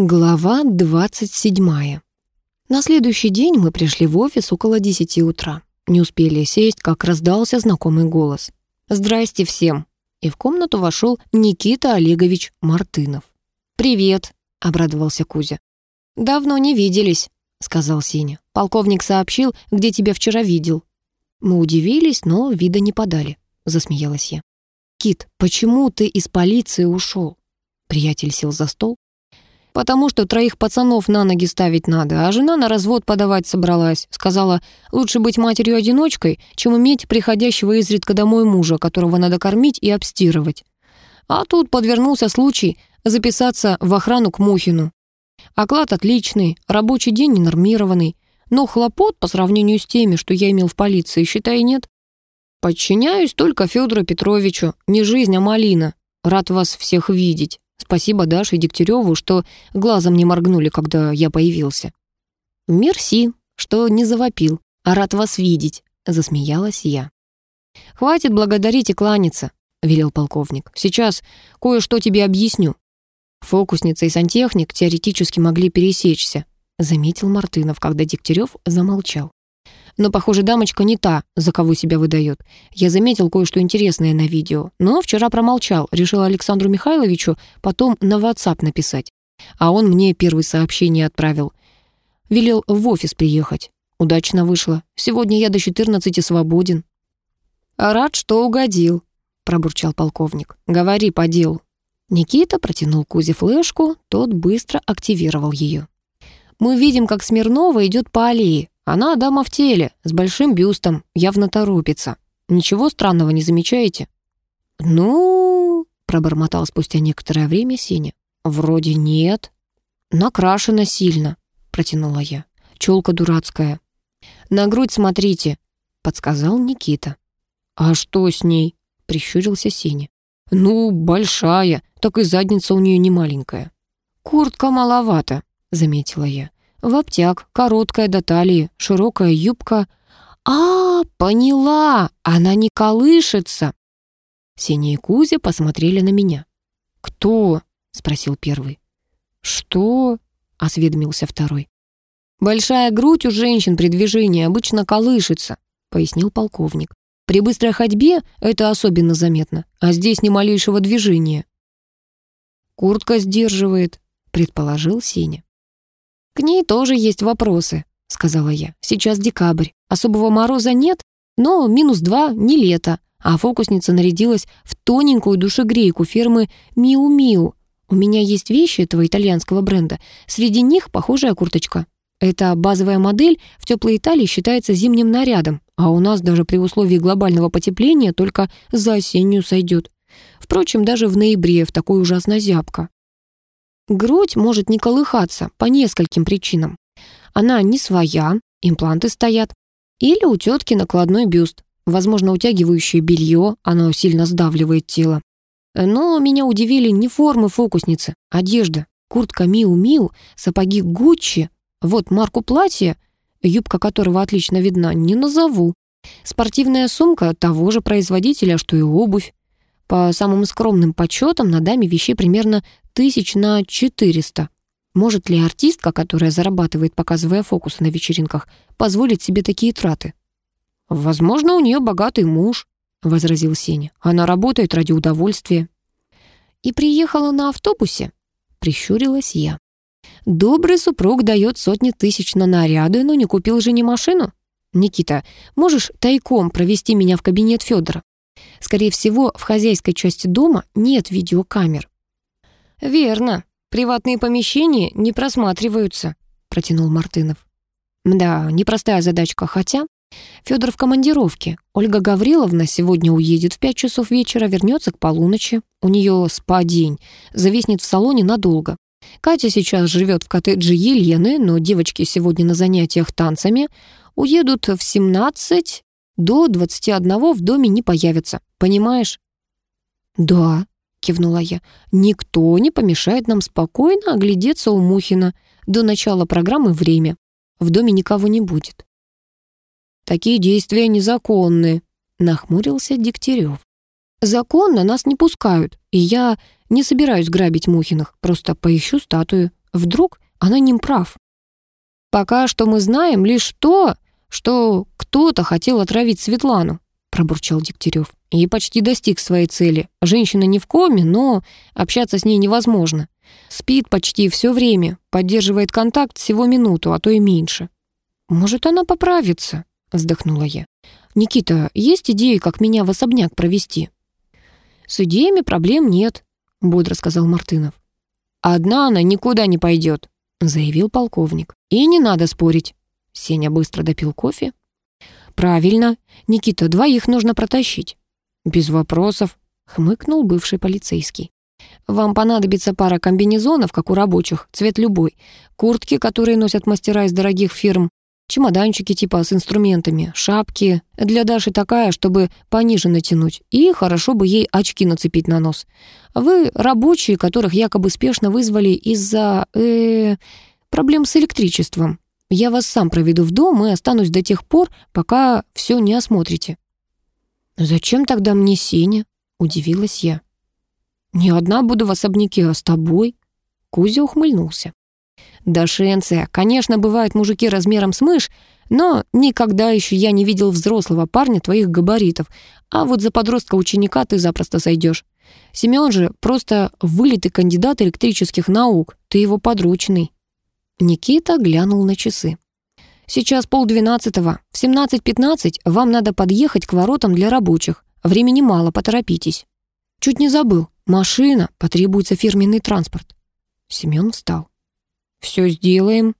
Глава 27. На следующий день мы пришли в офис около 10 утра. Не успели сесть, как раздался знакомый голос. «Здрасте всем!» И в комнату вошел Никита Олегович Мартынов. «Привет!» — обрадовался Кузя. «Давно не виделись», — сказал Сеня. «Полковник сообщил, где тебя вчера видел». Мы удивились, но вида не подали, — засмеялась я. «Кит, почему ты из полиции ушел?» Приятель сел за стол, потому что троих пацанов на ноги ставить надо, а жена на развод подавать собралась. Сказала, лучше быть матерью-одиночкой, чем иметь приходящего изредка домой мужа, которого надо кормить и обстирывать. А тут подвернулся случай записаться в охрану к Мухину. Оклад отличный, рабочий день ненормированный, но хлопот по сравнению с теми, что я имел в полиции, считай, нет. Подчиняюсь только Федору Петровичу, не жизнь, а малина. Рад вас всех видеть. Спасибо Даше и Дегтяреву, что глазом не моргнули, когда я появился. «Мерси, что не завопил, а рад вас видеть», — засмеялась я. «Хватит благодарить и кланяться», — велел полковник. «Сейчас кое-что тебе объясню». Фокусница и сантехник теоретически могли пересечься, заметил Мартынов, когда Дегтярев замолчал. Но, похоже, дамочка не та, за кого себя выдает. Я заметил кое-что интересное на видео, но вчера промолчал, решил Александру Михайловичу потом на WhatsApp написать. А он мне первое сообщение отправил. Велел в офис приехать. Удачно вышло. Сегодня я до 14 свободен. «Рад, что угодил», — пробурчал полковник. «Говори по делу». Никита протянул Кузе флешку, тот быстро активировал ее. «Мы видим, как Смирнова идет по аллее. Она дама в теле, с большим бюстом, явно торопится. Ничего странного не замечаете?» «Ну...» — пробормотал спустя некоторое время Сеня. «Вроде нет». «Накрашена сильно», — протянула я. «Чёлка дурацкая». «На грудь смотрите», — подсказал Никита. «А что с ней?» — прищурился Сеня. «Ну, большая, так и задница у нее не маленькая». «Куртка маловато», — заметила я. В обтяг, короткая до талии, широкая юбка. А, поняла, она не колышется. Сеня и Кузя посмотрели на меня. «Кто?» — спросил первый. «Что?» — осведомился второй. «Большая грудь у женщин при движении обычно колышется», — пояснил полковник. «При быстрой ходьбе это особенно заметно, а здесь ни малейшего движения». «Куртка сдерживает», — предположил Сеня. «К ней тоже есть вопросы», — сказала я. «Сейчас декабрь. Особого мороза нет, но минус два не лето, а фокусница нарядилась в тоненькую душегрейку фирмы «Миу-Миу». У меня есть вещи этого итальянского бренда. Среди них похожая курточка. Эта базовая модель в теплой Италии считается зимним нарядом, а у нас даже при условии глобального потепления только за осеннюю сойдет. Впрочем, даже в ноябре в такой ужасно зябко. Грудь может не колыхаться по нескольким причинам. Она не своя, импланты стоят. Или у тетки накладной бюст, возможно, утягивающее белье, оно сильно сдавливает тело. Но меня удивили не формы фокусницы, одежда. Куртка Миу-Миу, сапоги Гуччи, вот марку платья, юбка которого отлично видна, не назову. Спортивная сумка того же производителя, что и обувь. По самым скромным подсчетам на даме вещей примерно тысяч на 400. Может ли артистка, которая зарабатывает, показывая фокусы на вечеринках, позволить себе такие траты? «Возможно, у нее богатый муж», — возразил Сеня. «Она работает ради удовольствия». «И приехала на автобусе?» — прищурилась я. «Добрый супруг дает сотни тысяч на наряды, но не купил же ни машину. Никита, можешь тайком провести меня в кабинет Федора? Скорее всего, в хозяйской части дома нет видеокамер. «Верно. Приватные помещения не просматриваются», — протянул Мартынов. «Да, непростая задачка, хотя...» Федор в командировке. Ольга Гавриловна сегодня уедет в пять часов вечера, вернется к полуночи. У нее спа-день. Зависнет в салоне надолго. Катя сейчас живет в коттедже Елены, но девочки сегодня на занятиях танцами. Уедут в 17, до 21 в доме не появятся. Понимаешь? «Да», — кивнула я. «Никто не помешает нам спокойно оглядеться у Мухина. До начала программы время. В доме никого не будет». «Такие действия незаконны», — нахмурился Дегтярев. «Законно нас не пускают, и я не собираюсь грабить Мухиных, просто поищу статую. Вдруг аноним прав? «Пока что мы знаем лишь то, что кто-то хотел отравить Светлану», пробурчал Дегтярев. «И почти достиг своей цели. Женщина не в коме, но общаться с ней невозможно. Спит почти все время, поддерживает контакт всего минуту, а то и меньше». «Может, она поправится?» вздохнула я. «Никита, есть идеи, как меня в особняк провести?» «С идеями проблем нет», — бодро сказал Мартынов. «Одна она никуда не пойдет», — заявил полковник. «И не надо спорить». Сеня быстро допил кофе. «Правильно. Никита, двоих нужно протащить». «Без вопросов», — хмыкнул бывший полицейский. «Вам понадобится пара комбинезонов, как у рабочих, цвет любой, куртки, которые носят мастера из дорогих фирм, чемоданчики типа с инструментами, шапки. Для Даши такая, чтобы пониже натянуть. И хорошо бы ей очки нацепить на нос. Вы рабочие, которых якобы спешно вызвали из-за... Э, проблем с электричеством. Я вас сам проведу в дом и останусь до тех пор, пока все не осмотрите». «Зачем тогда мне Сеня?» — удивилась я. «Не одна буду в особняке, а с тобой». Кузя ухмыльнулся. «Дашенция, конечно, бывают мужики размером с мышь, но никогда еще я не видел взрослого парня твоих габаритов, а вот за подростка-ученика ты запросто сойдешь. Семен же просто вылитый кандидат электрических наук, ты его подручный». Никита глянул на часы. «Сейчас полдвенадцатого. В 17.15 вам надо подъехать к воротам для рабочих. Времени мало, поторопитесь». «Чуть не забыл. Машина. Потребуется фирменный транспорт». Семен встал. «Все сделаем»,